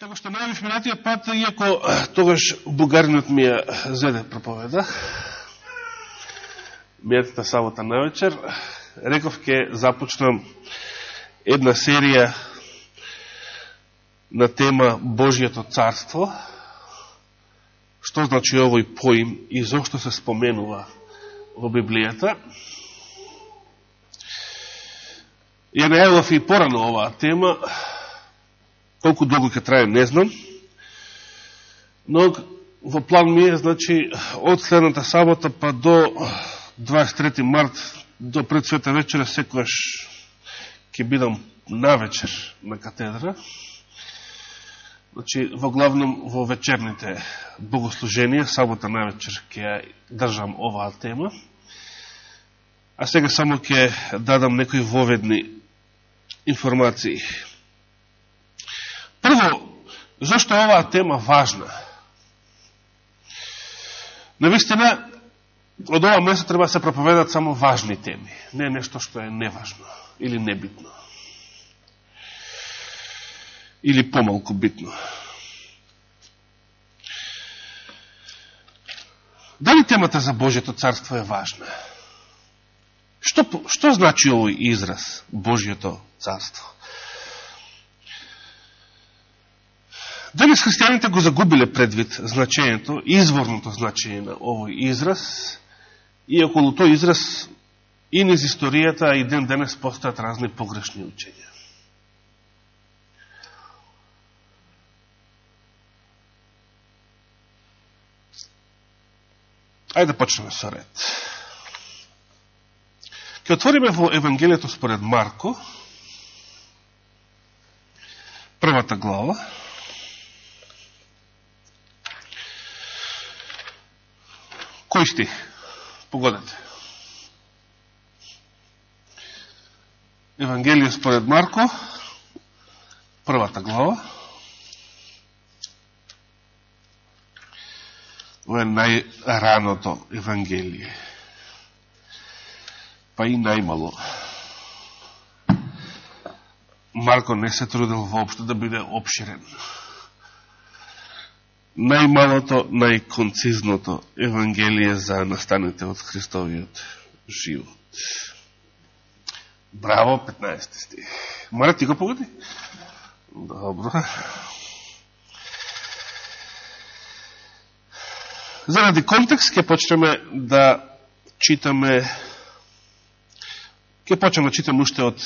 Како што најавив да минатиот пат, иако тогаш бугаринот ми ја зеде проповеда, мијатата сабота на вечер, реков ке започнам една серија на тема Божијето царство, што значи овој поим и зошто се споменува во Библијата. Ја најавав и порано оваа тема, Колку долго ќе трае, не знам. Но во план ми е, значи, од следната сабота па до 23. март, до пред света вечера, секојаш ќе бидам на вечер на катедра. Значи, во главном во вечерните богослуженија, сабота на вечер ќе држам оваа тема. А сега само ќе дадам некои воведни информации. Прво, зашто е оваа тема важна? Навистина, од ова место треба да се проповедат само важни теми, не нешто што е неважно или небитно. Или помалку битно. Дали темата за Божието царство е важна? Што, што значи овој израз Божието царство? Денес христијаните го загубиле предвид значењето, изворното значење на овој израз, и околу тој израз и низ историјата, и ден денес постојат разни погрешни учења. Ајде да почнеме со ред. Ке отвориме во Евангелието според Марко, првата глава, Кој стих? Погодете. Евангелие според Марко, првата глава. Ова е најраното Евангелие. Па и најмало. Марко не се трудил воопшто да биде обширен најмалото, најконцизното Евангелие за настанете од Христовиот живот. Браво, 15 стих. Мора ти го погоди? Добро. Заради контекст ќе почнеме да читаме ќе почнеме да читаме уште од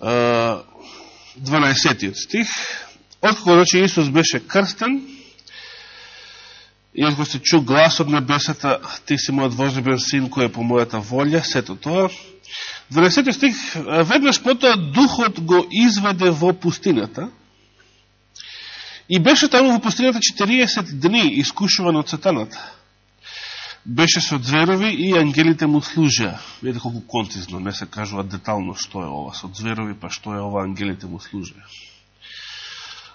12 стих Откако значи Исус беше крстен, и откако се чу глас од небесата, ти си мојот возлюбен син кој е по мојата волја, сето тоа. 12 стих, веднаш потоа духот го изведе во пустината и беше таму во пустината 40 дни искушуван од сатаната. Беше со зверови и ангелите му служа. Видите колку концизно, не се кажува детално што е ова со зверови, па што е ова ангелите му служа.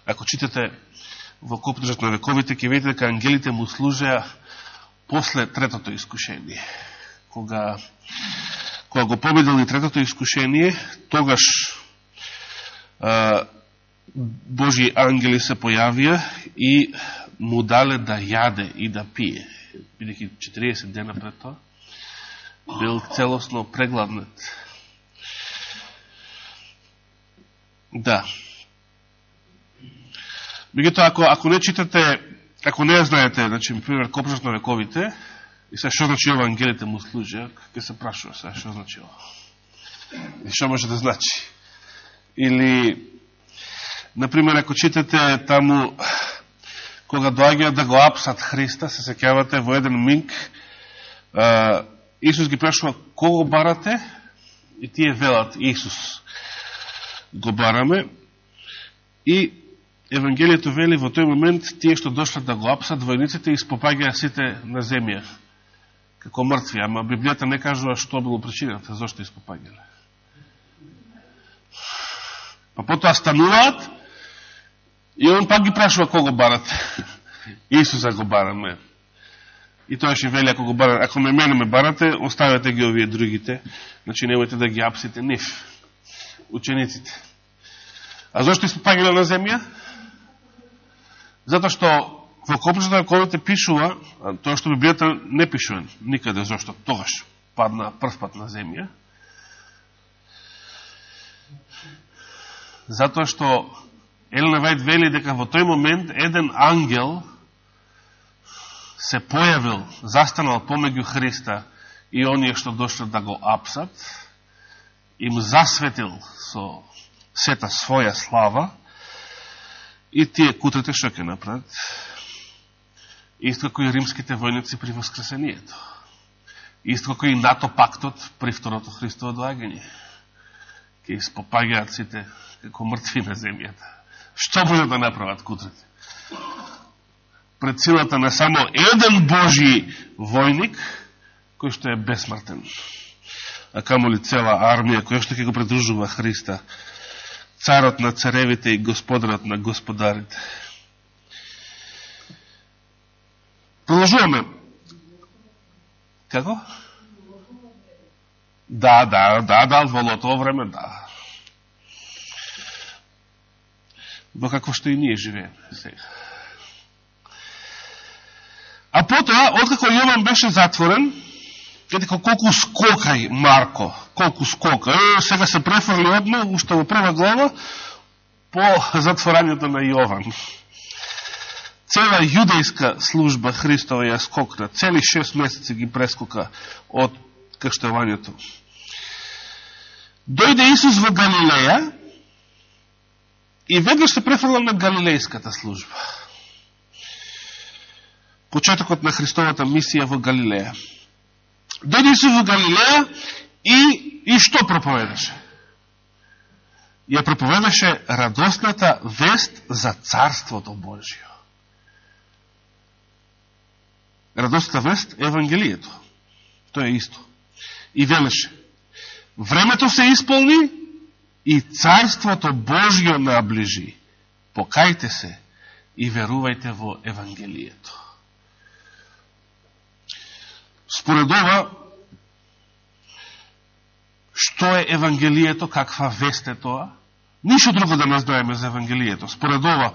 Ако читате во Копнежот на вековите, ќе видите дека ангелите му служеа после третото искушение. Кога, кога го победил и третото искушение, тогаш а, Божи ангели се појавија и му дале да јаде и да пие. Бидеќи 40 дена пред тоа, бил целосно прегладнет. Да, Меѓутоа, ако, ако не читате, ако не знаете, значи, пример, Копжот на вековите, и се што значи ова му служи, ќе се прашува се што значи ова. И што може да значи. Или, например, ако читате таму, кога доаѓа да го апсат Христа, се секјавате во еден миг, Исус ги прашува кого барате, и тие велат Исус го бараме, и Евангелието вели во тој момент тие што дошле да го апсат војниците испопаѓаа сите на земја како мртви, ама Библијата не кажува што било причината, зашто испопаѓале. Па потоа стануваат и он пак ги прашува кого барат. Исуса го бараме. И тоа ще вели, ако, го барате, ако ме мене ме барате, оставете ги овие другите, значи немојте да ги апсите нив, учениците. А зашто испопаѓале на земја? Затоа што во копничата на колите пишува, тоа што Библијата не пишува никаде, зашто тогаш падна првпат на земја, затоа што Елена Вајд вели дека во тој момент еден ангел се појавил, застанал помеѓу Христа и оние што дошле да го апсат, им засветил со сета своја слава и тие кутрите што ќе направат, исто како и римските војници при Воскресението, исто како и НАТО пактот при второто Христово доагање, ке испопагаат сите како мртви на земјата. Што може да направат кутрите? Пред силата на само еден Божи војник, кој што е безсмртен. А камо ли цела армија, која што ќе го придружува Христа, царот на царевите и господарот на господарите. Продолжуваме. Како? Да, да, да, да, во лото време, да. во какво што и ние живееме сега. А потоа, откако Јован беше затворен, видите колку скокај Марко, колку скока. Е, сега се префрли одно, уште во прва глава, по затворањето на Јован. Цела јудејска служба Христова ја скокна, цели шест месеци ги прескока од каштевањето. Дојде Исус во Галилеја, И веднаш се префрлам на галилејската служба. Почетокот на Христовата мисија во Галилеја. Дојде Исус во Галилеја и, и што проповедаше? Ја проповедаше радосната вест за Царството Божио. Радосната вест е Евангелието. Тоа е исто. И велеше, времето се исполни, и Царството Божјо наближи. Покајте се и верувајте во Евангелието. Според ова, што е Евангелието, каква вест е тоа? Ништо друго да не знаеме за Евангелието. Според ова,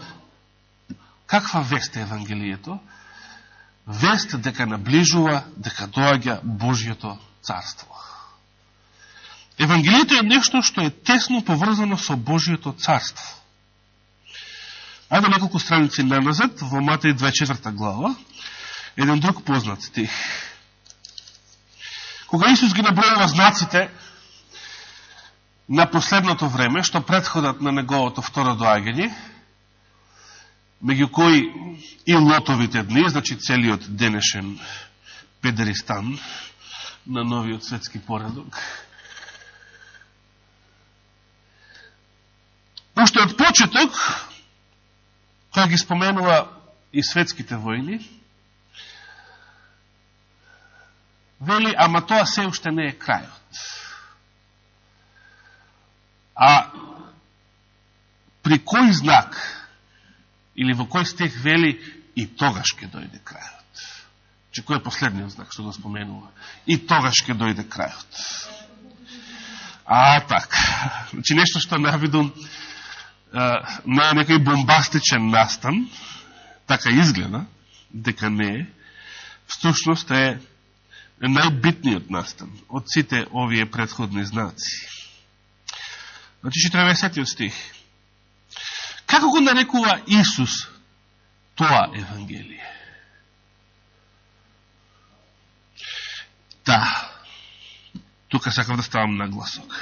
каква вест е Евангелието? Вест дека наближува, дека доаѓа Божјото Царство. Евангелието е нешто што е тесно поврзано со Божиото царство. Ајде неколку страници наназад, во Матеј 24 глава, еден друг познат стих. Кога Исус ги набројува знаците на последното време, што предходат на неговото второ доагање, меѓу кои и лотовите дни, значи целиот денешен педеристан на новиот светски поредок, Уште од почеток, кој ги споменува и светските војни, вели, ама тоа се уште не е крајот. А при кој знак, или во кој стих вели, и тогаш ќе дојде крајот. Че кој е последниот знак што го споменува? И тогаш ќе дојде крајот. А, така. Значи, нешто што навидум на некој бомбастичен настан, така изгледа, дека не е, всушност е најбитниот настан од сите овие предходни знаци. Значи, 40 да стих. Како го нарекува Исус тоа Евангелие? Да, тука сакам да ставам на гласок.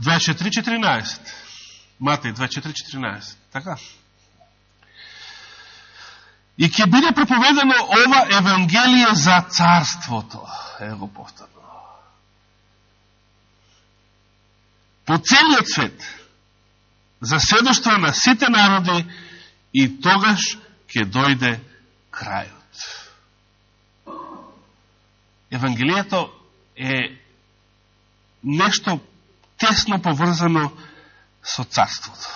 24.14 Матеј 24.14. Така? И ќе биде проповедано ова Евангелие за Царството. Ево повторно. По целиот свет. За седоштво на сите народи и тогаш ќе дојде крајот. Евангелието е нешто тесно поврзано со царството.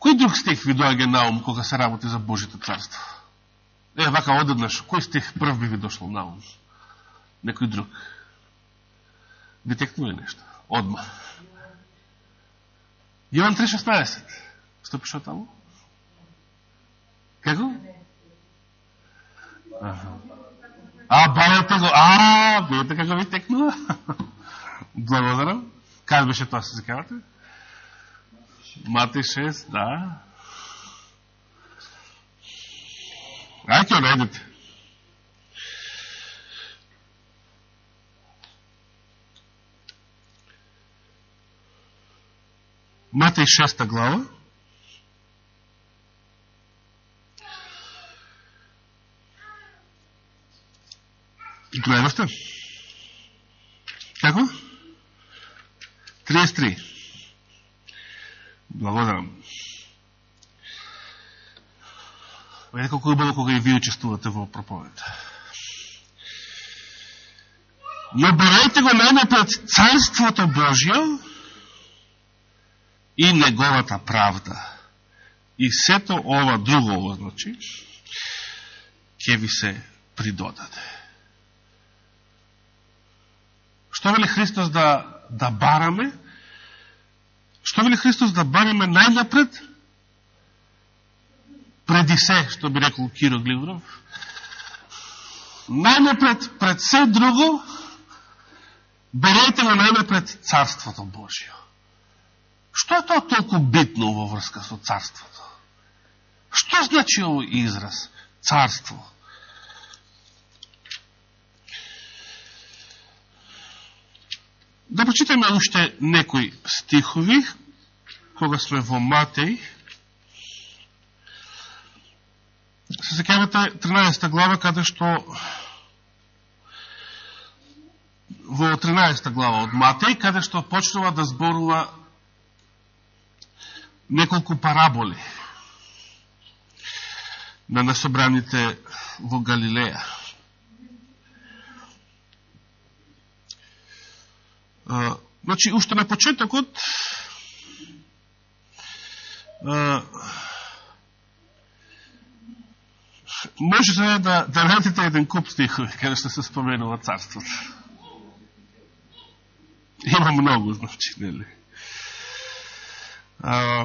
Кој друг стих ви доаѓа на ум кога се работи за Божите царство? Е, вака одеднаш, кој стих прв би ви дошло на ум? Некој друг. Ви текнува нешто? Одма. Јован 3.16. Што пишува таму? Како? А, бајата го. А, бајата како ви текнува? Благодарам. Кај беше тоа, се закавате? Мати 6, да. Ајде ќе најдете. Матеј шеста глава. Гледавте? Како? 33. Благодарам. Па Видите колко е било кога и ви учествувате во проповед. Но берете го најнапред Царството Божјо и Неговата правда. И сето ова друго, значи, ќе ви се придодаде. Што вели Христос да, да бараме? Што вели Христос да бараме најнапред? Преди се, што би рекол Киро Гливров. Најнапред, пред се друго, берете на најнапред Царството Божио. Што е тоа толку битно во врска со Царството? Што значи овој израз? Царство. Да почитаме уште некои стихови, кога сме во Матеј. Се секавате 13 глава, каде што во 13 глава од Матеј, каде што почнува да зборува неколку параболи на насобраните во Галилеја. Значи, уште на почетокот може да, да, да еден куп стихови, каде што се споменува царството. Има многу, значи, нели? А,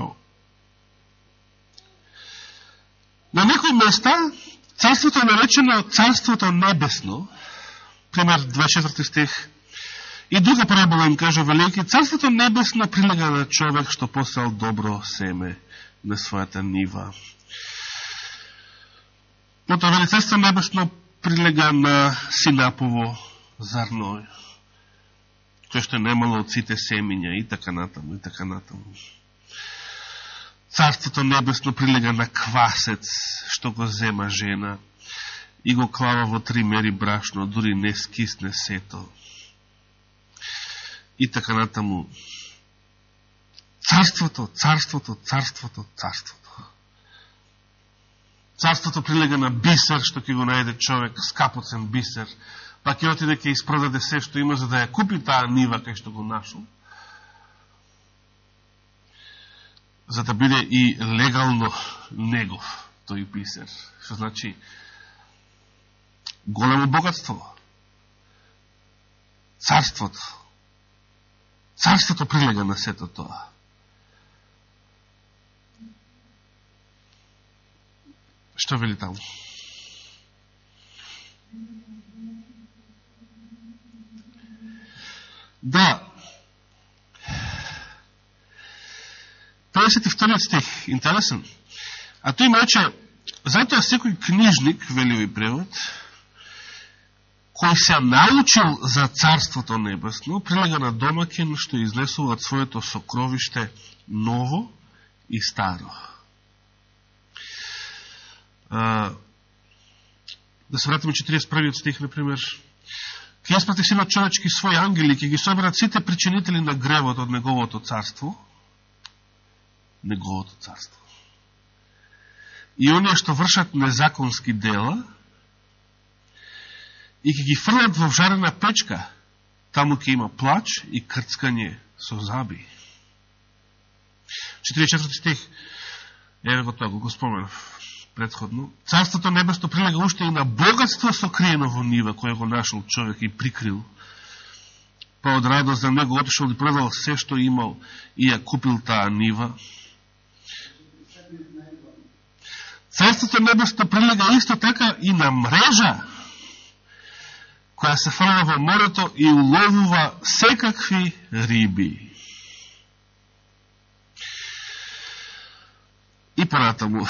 на некои места царството е наречено царството небесно, пример 24 стих, И друга парабола им кажа велики, Царството небесно прилега на човек што посел добро семе на својата нива. Потоа вели Царство небесно прилега на синапово зарно, кој што немало од сите семиња и така натаму, и така натаму. Царството небесно прилега на квасец, што го зема жена и го клава во три мери брашно, дури не скисне сето и така натаму. Царството, царството, царството, царството. Царството прилега на бисер, што ќе го најде човек, скапоцен бисер, па ќе отиде ќе испродаде се што има за да ја купи таа нива кај што го нашол. За да биде и легално негов тој бисер. Што значи големо богатство. Царството Царството прилега на сето тоа. Што вели таму? Да. 52 стих, интересен. А тој има рече, затоа секој книжник, вели ви превод, кој се научил за Царството Небесно, прилага на домакин што изнесува од своето сокровиште ново и старо. А, да се вратиме 41 стих, например. Ке испрати сина човечки своји ангели, ке ги соберат сите причинители на гревот од неговото царство, неговото царство. И оние што вршат незаконски дела, и ке ги фрлят во вжарена печка, таму ќе има плач и крцкање со заби. 44 стих, еве го тоа, го споменав предходно, Царството Небесто прилега уште и на богатство сокриено во нива, кое го нашол човек и прикрил. Па од радост за него отишол и продал се што имал и ја купил таа нива. Царството Небесто прилега исто така и на мрежа, која се фрла во морето и уловува секакви риби. И понатаму,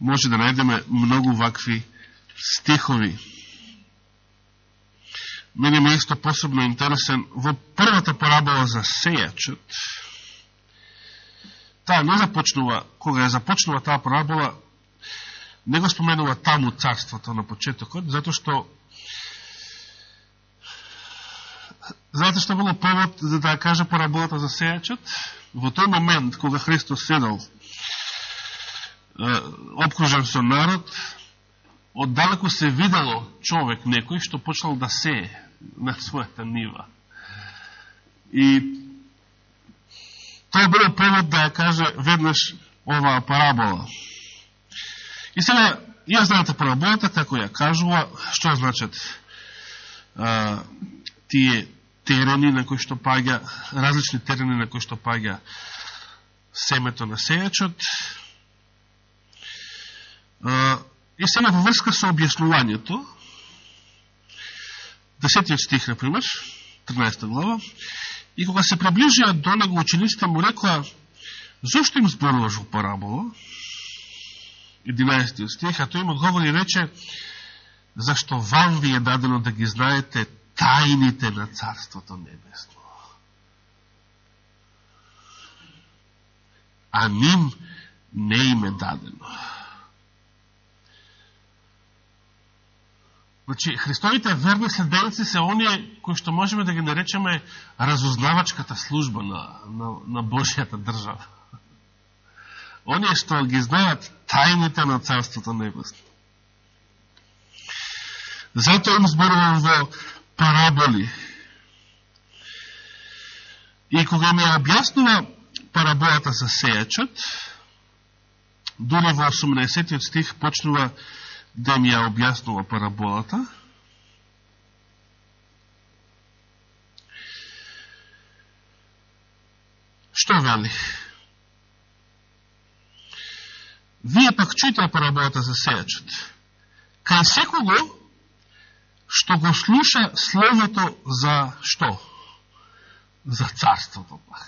може да најдеме многу вакви стихови. Мене ме исто посебно интересен во првата парабола за сејачот. Таа не започнува, кога ја започнува таа парабола, не го споменува таму царството на почетокот, затоа што Знаете што било повод за да кажа параболата за сејачот? Во тој момент, кога Христос седал обкружен со народ, оддалеку се видело човек некој што почнал да сее на својата нива. И тој било повод да ја каже веднаш оваа парабола. И сега, ја знаете параболата, како ја кажува, што значат а, тие терени на кои што паѓа, различни терени на кои што паѓа семето на сејачот, И сега во врска со објаснувањето, десетиот стих, например, 13 глава, и кога се приближија до него учениците му рекоа, зашто им зборуваш во парабола? 11 стих, а тој им одговори и рече, зашто вам ви е дадено да ги знаете тајните на Царството Небесно. А ним не им е дадено. Значи, Христовите верни следеници се оние кои што можеме да ги наречеме разузнавачката служба на, на, на Божијата држава. Оние што ги знаат тајните на Царството Небесно. Затоа им зборувам во параболи. И кога ми објаснува параболата за сејачот, дури во 18 стих почнува да ми ја објаснува параболата. Што вели? Вие пак чујте параболата за сејачот. Кај секого што го слуша словото за што? За царството пак.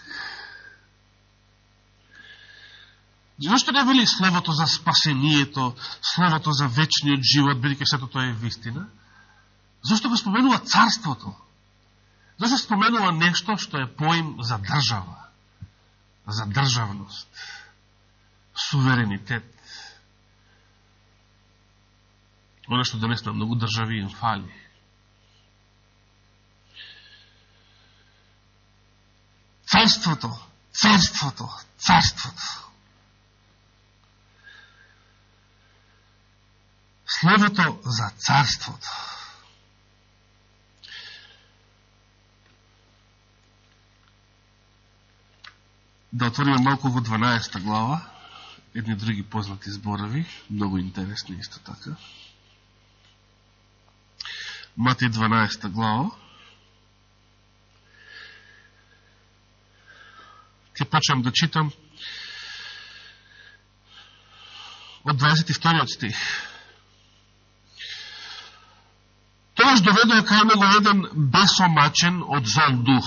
Зошто не вели словото за спасението, словото за вечниот живот, бидеќи сето тоа е вистина? Зошто го споменува царството? Зошто споменува нешто што е поим за држава, за државност, суверенитет? Оно што денес на многу држави им фали. Царството, царството, царството. Словото за царството. Да отвориме малку во 12 глава, едни други познати зборови, многу интересни исто така. Мати 12 глава. Ке почнем да читам од 22 стих. Тогаш доведува кај него еден бесомачен од зол дух,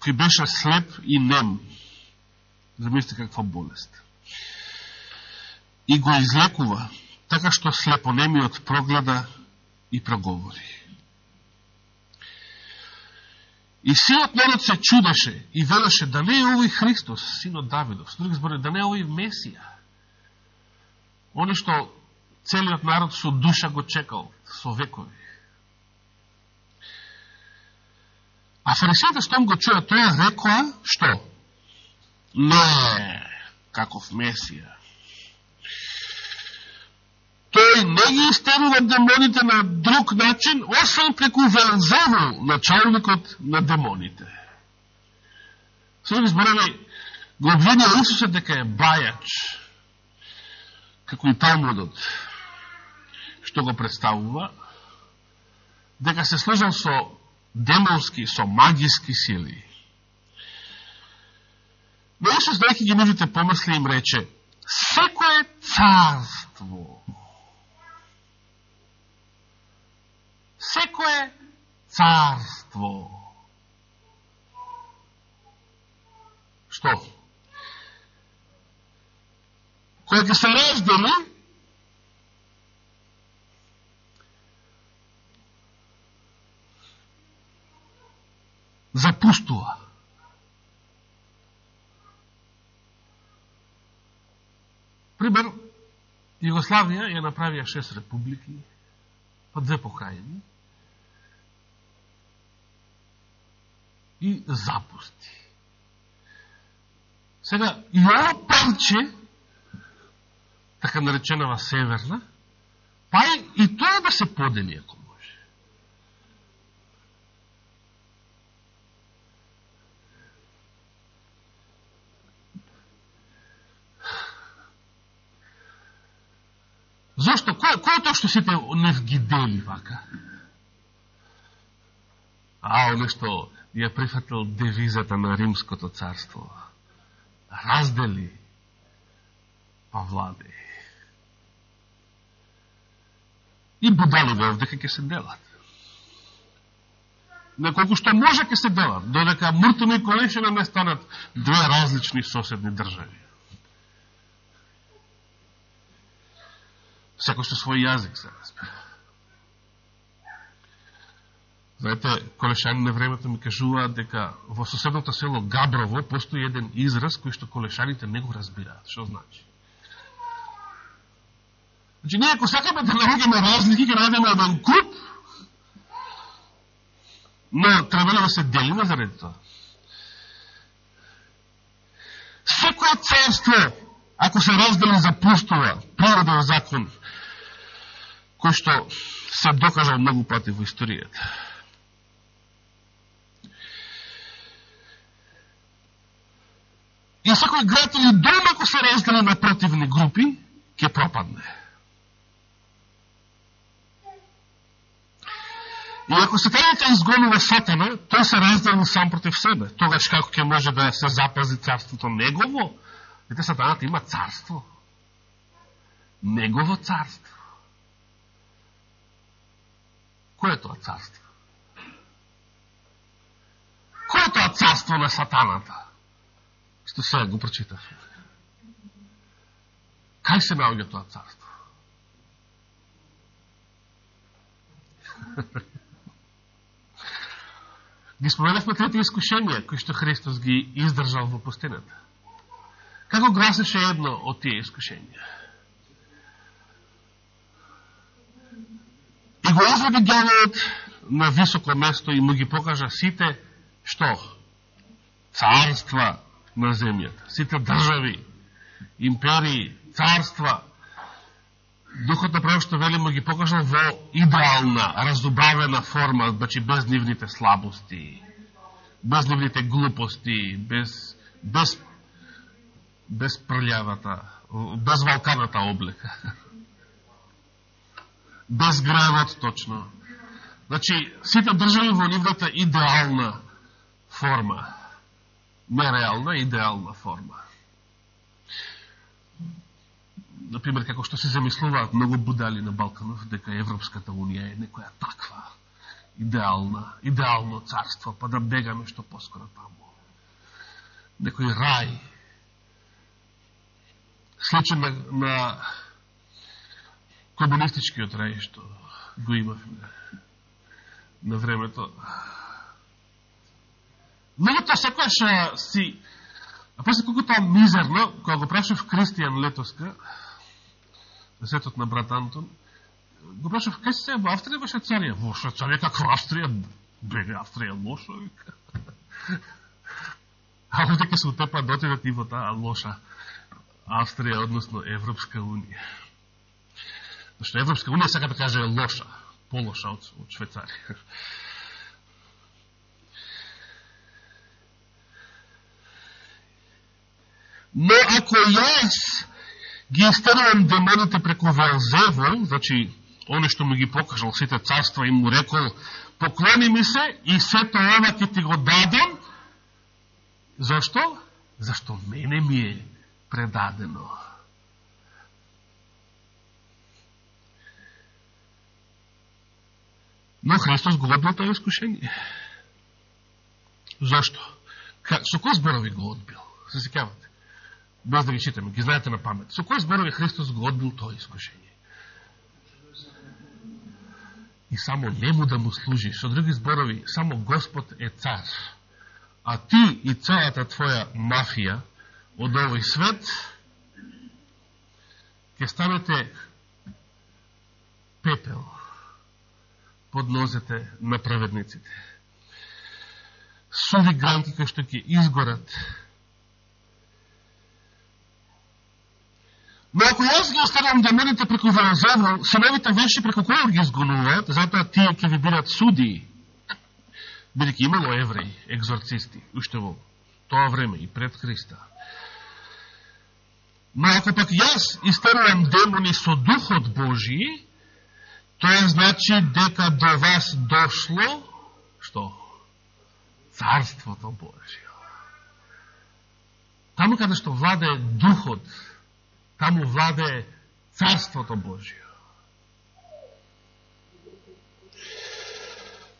кој беше слеп и нем. Замислите каква болест. И го излекува, така што слепонемиот прогледа и проговори. И силот народ се чудеше и велеше да не е овој Христос, синот Давидов, с други збори, да не е овој Месија. Они што целиот народ со душа го чекал со векови. А фарисеите што го чуја тоа рекоа што? Не, каков Месија. Тој не ги истерува демоните на друг начин, освен преку Велзеву, началникот на демоните. Сега зборови, го обвинија Исуса дека е бајач, како и Талмудот, што го представува, дека се сложен со демонски, со магиски сили. Но Исус, знајќи ги нивите помисли, им рече, секое царство, секое царство, што? Кога ќе се раздели запустува. Пример, Југославија ја направија шест републики, па две покрајни, и запусти. Сега, и ова парче, така нареченава северна, па и, и тоа да се подели, ако може. Зошто? Кој, кој е тоа што сите не ги дели вака? А, оно што ја прифатил девизата на Римското царство раздели, па владе. И будали во овдека ќе се делат. Неколку што може ќе се делат, додека Мртоно и Колешина не станат две различни соседни држави. Секој со свој јазик се разбира. Знаете, колешани на времето ми кажуваат дека во соседното село Габрово постои еден израз кој што колешаните не го разбираат. Што значи? Значи, ние ако сакаме да наоѓаме разлики, ќе најдеме еден куп, но треба да се делиме заради тоа. Секој царство, ако се раздели, запустува природен да закон, кој што се докажал многу пати во историјата. И секој град или дом, ако се раздели на противни групи, ќе пропадне. И ако се изгонува сатана, тој се раздели сам против себе. Тогаш како ќе може да се запази царството негово? Вите, сатаната има царство. Негово царство. Кој е тоа царство? Кој е тоа царство на сатаната? што сега го прочитав. Кај се наоѓа тоа царство? ги споменавме трети искушенија, кои што Христос ги издржал во пустината. Како гласеше едно од тие искушенија? И го изведи гјавот на високо место и му ги покажа сите, што? Царства, на земјата. Сите држави, империи, царства, Духот на што вели, велимо ги покажал во идеална, разобравена форма, значи без нивните слабости, без нивните глупости, без, без, без прљавата, без валканата облека. Без гравот точно. Значи, сите држави во нивната идеална форма нереална, идеална форма. Например, како што се замислуваат многу будали на Балканов, дека Европската Унија е некоја таква идеална, идеално царство, па да бегаме што поскоро таму. Некој рај. Случај на, на комунистичкиот рај, што го имавме на времето Меѓутоа секојаш си а после колко тоа мизерно, кога го прашав Кристијан летоска, сетот на брат Антон, го прашав, кај се во Австрија во Швейцарија? Во Швейцарија како Австрија? Бега Австрија лошо, вика. А овде ке се утепа дотидат и во таа лоша Австрија, односно Европска Унија. Зашто Европска Унија сака да каже лоша, полоша од, од Швецарија. Но ако јас ги истерувам демоните преку Велзевол, значи, оне што ми ги покажал сите царства и му рекол, поклони ми се и сето ова ќе ти го дадам. Зашто? Зашто мене ми е предадено. Но Христос го одбил тоа искушение. Зашто? Со кој зборови го одбил? Се секавате? Без да ги читаме, ги знаете на памет. Со кој зборови Христос го одбил тоа искушение? И само нему да му служи. Со други зборови, само Господ е цар. А ти и целата твоја мафија од овој свет ќе станете пепел под нозете на праведниците. Суви гранки кои што ќе изгорат. Но ако јас ги оставам да демените преку Варазевал, синовите веши преку кој ги изгонуваат, затоа тие ќе ви бидат суди. Бидеќи имало евреи, екзорцисти, уште во тоа време и пред Христа. Но ако пак јас истерувам демони со Духот Божији. Тоа значи дека до вас дошло, што? Царството Божио. Таму каде што владе Духот, таму владе Царството Божио.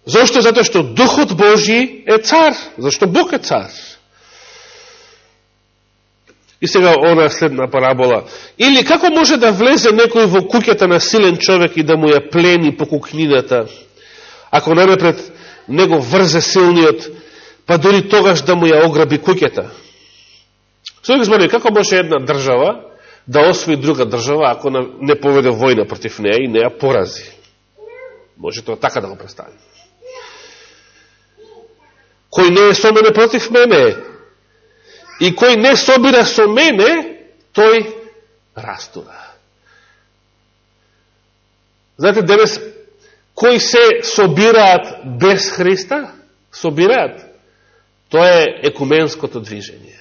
Зошто? Затоа што Духот Божи е цар. Зашто Бог е цар. И сега она следна парабола. Или како може да влезе некој во куќата на силен човек и да му ја плени по кукнината, ако не пред него врзе силниот, па дори тогаш да му ја ограби куќата? Сега збори, како може една држава да освои друга држава ако не поведе војна против неја и не ја порази? Може тоа така да го представи. Кој не е со мене против мене, И кој не собира со мене, тој растува. Знаете, денес, кои се собираат без Христа? Собираат. Тоа е екуменското движење.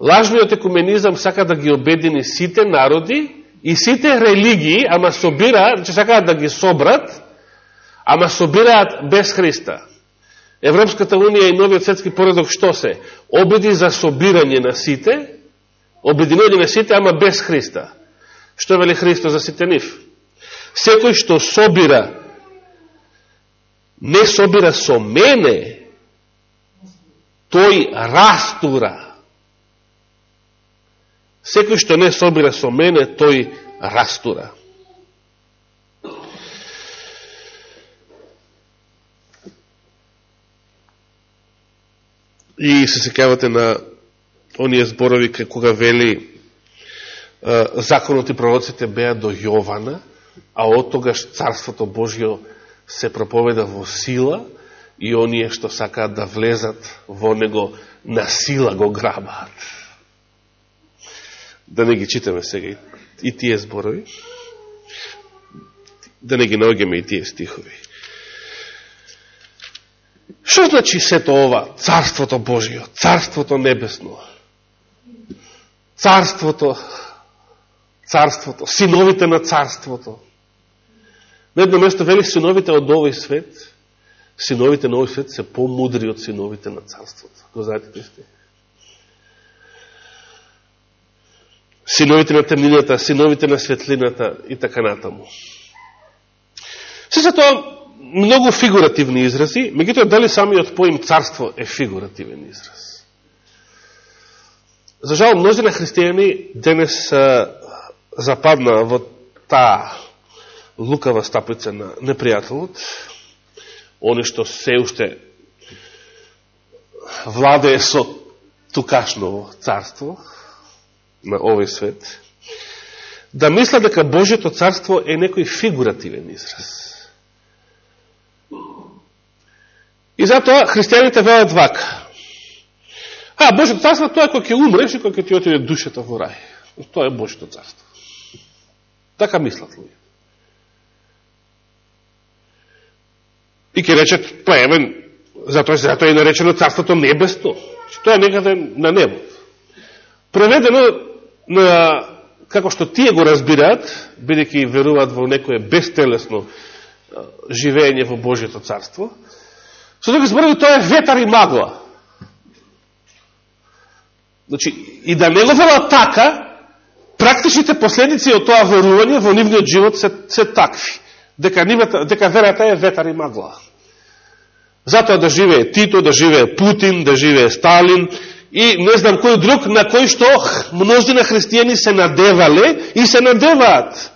Лажниот екуменизам сака да ги обедини сите народи и сите религии, ама собираат, че сакаат да ги собрат, ама собираат без Христа. Европската Унија и новиот светски поредок што се? Обиди за собирање на сите, обединување на сите, ама без Христа. Што вели Христо за сите нив? Секој што собира, не собира со мене, тој растура. Секој што не собира со мене, тој растура. И се секавате на оние зборови кога вели законот и пророците беа до Јована, а од тогаш Царството Божјо се проповеда во сила и оние што сакаат да влезат во него на сила го грабаат. Да не ги читаме сега и тие зборови, да не ги наоѓаме и тие стихови. Што значи сето ова? Царството Божио, Царството Небесно, Царството, Царството, синовите на Царството. На едно место вели синовите од овој свет, синовите на овој свет се помудри од синовите на Царството. Го знаете кој сте? Синовите на темнината, синовите на светлината и така натаму. Се за тоа многу фигуративни изрази, меѓутоа дали самиот поим царство е фигуративен израз? За жал, множина христијани денес западна во таа лукава стапица на непријателот, они што се уште владее со тукашново царство на овој свет, да мисла дека Божето царство е некој фигуративен израз. И затоа христијаните велат вака. А, Божето царство тоа е кој ќе умреш и кој ќе ти отиде душата во рај. Тоа е Божето царство. Така мислат луѓе. И ќе речат, па еве, затоа, затоа е наречено царството небесно. Значи, тоа е некаде на небо. Преведено на како што тие го разбираат, бидејќи веруваат во некое бестелесно живење во Божието царство, со други да зборови тоа е ветар и магла. Значи, и да не го велат така, практичните последици од тоа верување во нивниот живот се, се такви. Дека, нивата, дека верата е ветар и магла. Затоа да живее Тито, да живее Путин, да живее Сталин и не знам кој друг на кој што множина христијани се надевале и се надеваат.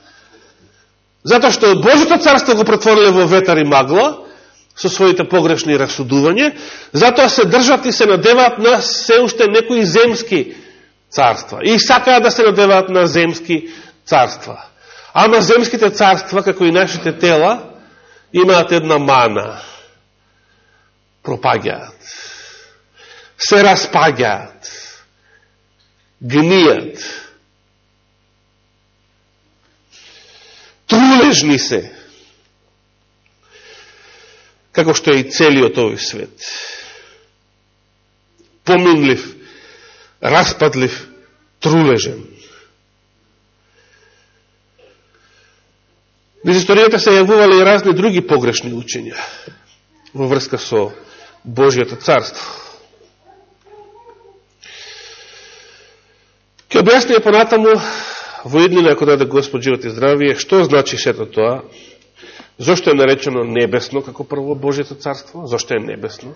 Затоа што Божито царство го претвориле во ветар и магла, со своите погрешни расудување, затоа се држат и се надеваат на се уште некои земски царства. И сакаат да се надеваат на земски царства. Ама земските царства, како и нашите тела, имаат една мана. Пропагаат. Се распагаат. Гнијат. Трулежни се како што е и целиот овој свет. Поминлив, распадлив, трулежен. Низ историјата се јавувале и разни други погрешни учења во врска со Божијото царство. Ке објаснија понатаму во иднина, ако даде Господ живот и здравие, што значи сето тоа, Зошто е наречено небесно како прво Божието царство? Зошто е небесно?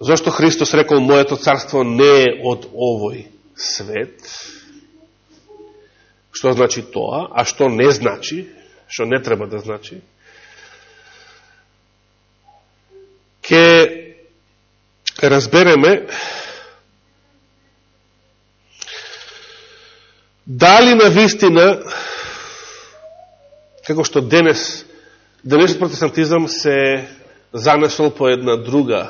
Зошто Христос рекол моето царство не е од овој свет? Што значи тоа? А што не значи? Што не треба да значи? Ке разбереме дали на вистина како што денес, денес протестантизам се занесол по една друга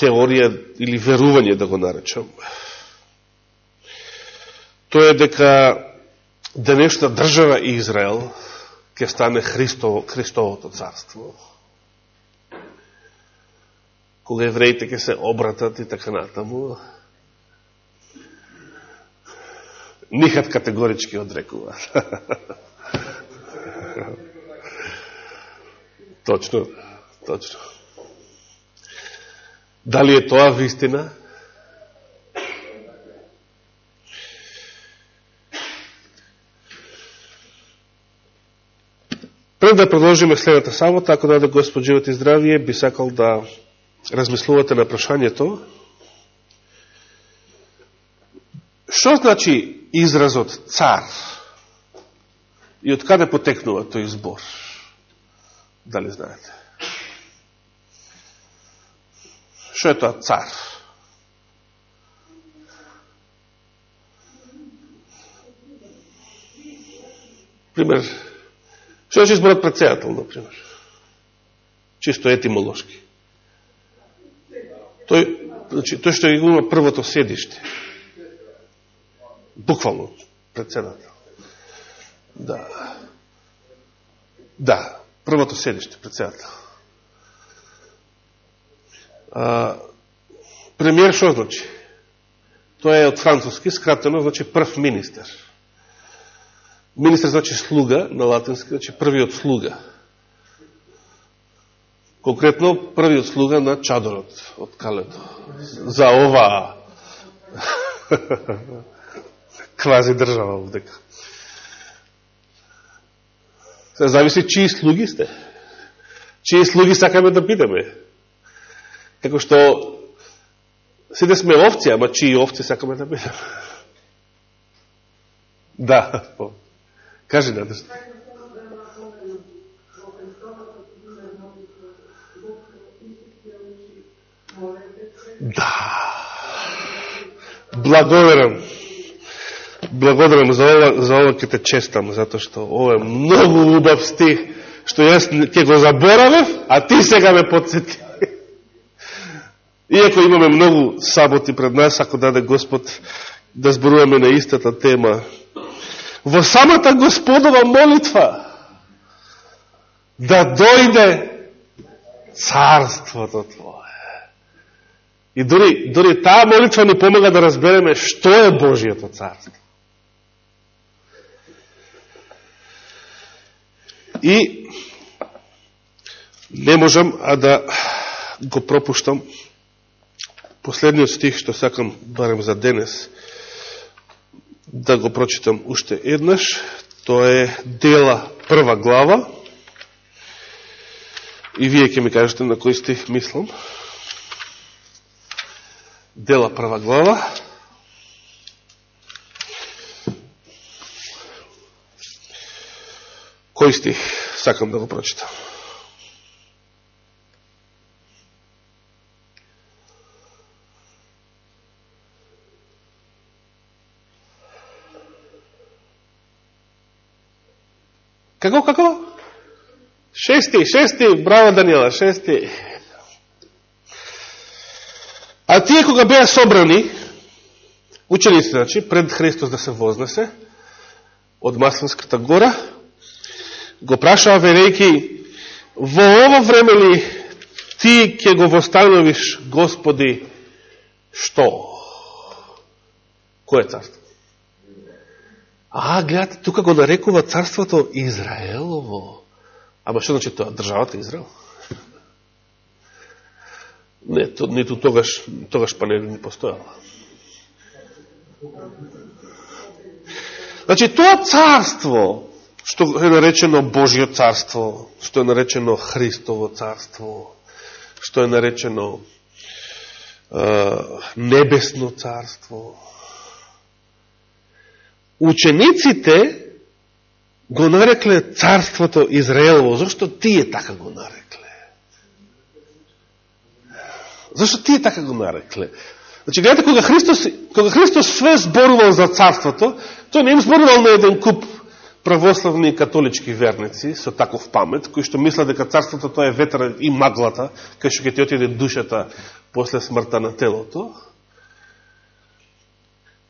теорија или верување, да го наречам. Тоа е дека денешна држава Израел ќе стане Христово, Христовото царство. Кога евреите ќе се обратат и така натаму, Нихат категорички одрекува. точно, точно. Дали е тоа вистина? Пред да продолжиме следната сабота, ако даде Господ живот и здравие, би сакал да размислувате на прашањето Што значи изразот цар? И од каде потекнува тој збор? Дали знаете? Што е тоа цар? Пример, што е зборот председател, например? Чисто етимолошки. Тој, значи, тој што има првото седиште. Буквално, председател. Да. Да, првото седиште, председател. А, премиер што значи? Тоа е од француски, скратено, значи прв министер. Министер значи слуга, на латински, значи првиот слуга. Конкретно, првиот слуга на чадорот од калето. За ова квази држава овдека. Се зависи чии слуги сте. Чии слуги сакаме да бидеме. Како што сите сме овци, ама чии овци сакаме да бидеме. Да, по. Кажи, Надежда. Да. Благодарам благодарам за ова, за ова ќе те честам, затоа што ова е многу убав стих, што јас ќе го заборавев, а ти сега ме подсети. Иако имаме многу саботи пред нас, ако даде Господ да зборуваме на истата тема, во самата Господова молитва да дојде царството Твое. И дори, дори таа молитва ни помага да разбереме што е Божијето царство. И не можам а да го пропуштам последниот стих што сакам барем за денес да го прочитам уште еднаш. Тоа е дела прва глава. И вие ќе ми кажете на кој стих мислам. Дела прва глава. Кој стих сакам да го прочитам? Како, како? Шести, шести, браво Даниела, шести. А тие кога беа собрани, ученици, значи, пред Христос да се вознесе, од Маслинската гора, го прашава верејки, во ово време ли ти ќе го востановиш, Господи, што? Кој е царство? А, гледате, тука го нарекува царството Израелово. Ама што значи тоа? Државата Израел? Не, то, ниту тогаш, тогаш па не, не постојала. Значи, тоа царство, што е наречено Божио царство, што е наречено Христово царство, што е наречено е, Небесно царство, учениците го нарекле царството Израелово. Зашто тие така го нарекле? Зашто тие така го нарекле? Значи, гледате, кога Христос, кога Христос све зборувал за царството, тој не им зборувал на еден куп православни и католички верници со таков памет, кои што мислат дека царството тоа е ветра и маглата, кај што ќе ти отиде душата после смртта на телото,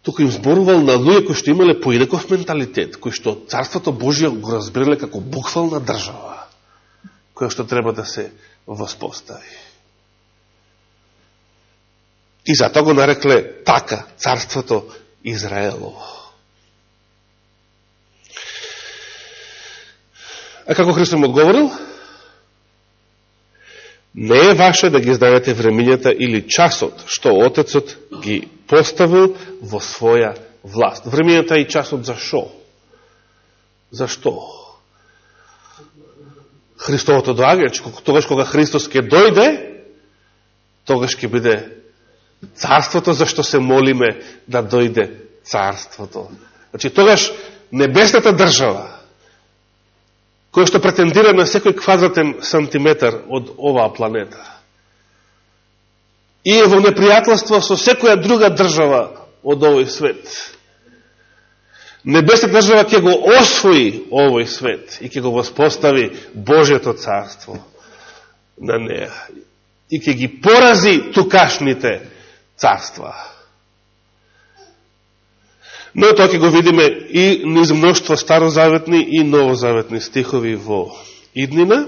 туку им зборувал на луѓе кои што имале поинаков менталитет, кои што Царството Божие го разбирале како буквална држава, која што треба да се воспостави. И затоа го нарекле така Царството Израелово. А како Христос му одговорил? Не е ваше да ги знаете времењата или часот што Отецот ги поставил во своја власт. Времењата и часот за шо? За што? Христовото доагање, тогаш кога Христос ќе дојде, тогаш ќе биде царството за што се молиме да дојде царството. Значи, тогаш небесната држава, кој што претендира на секој квадратен сантиметар од оваа планета. И е во непријателство со секоја друга држава од овој свет. Небесна држава ќе го освои овој свет и ќе го воспостави Божјето царство на неа И ќе ги порази тукашните царства. Но тоа ќе го видиме и низ мноштво старозаветни и новозаветни стихови во иднина.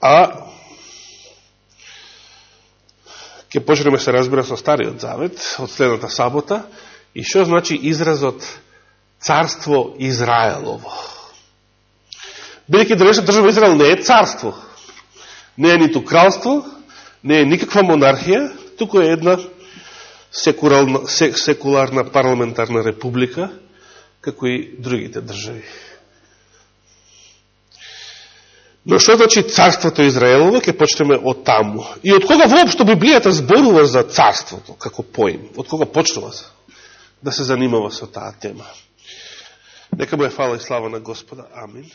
А ќе почнеме се разбира со Стариот Завет од следната сабота и што значи изразот Царство Израелово. Бидеќи денешна држава Израел не е царство, не е ниту кралство, не е никаква монархија, туку е една секуларна парламентарна република, како и другите држави. Но што значи царството Израелово, ќе почнеме од таму. И од кога воопшто Библијата зборува за царството, како поим? Од кога почнува да се занимава со таа тема? Нека му е фала и слава на Господа. Амин.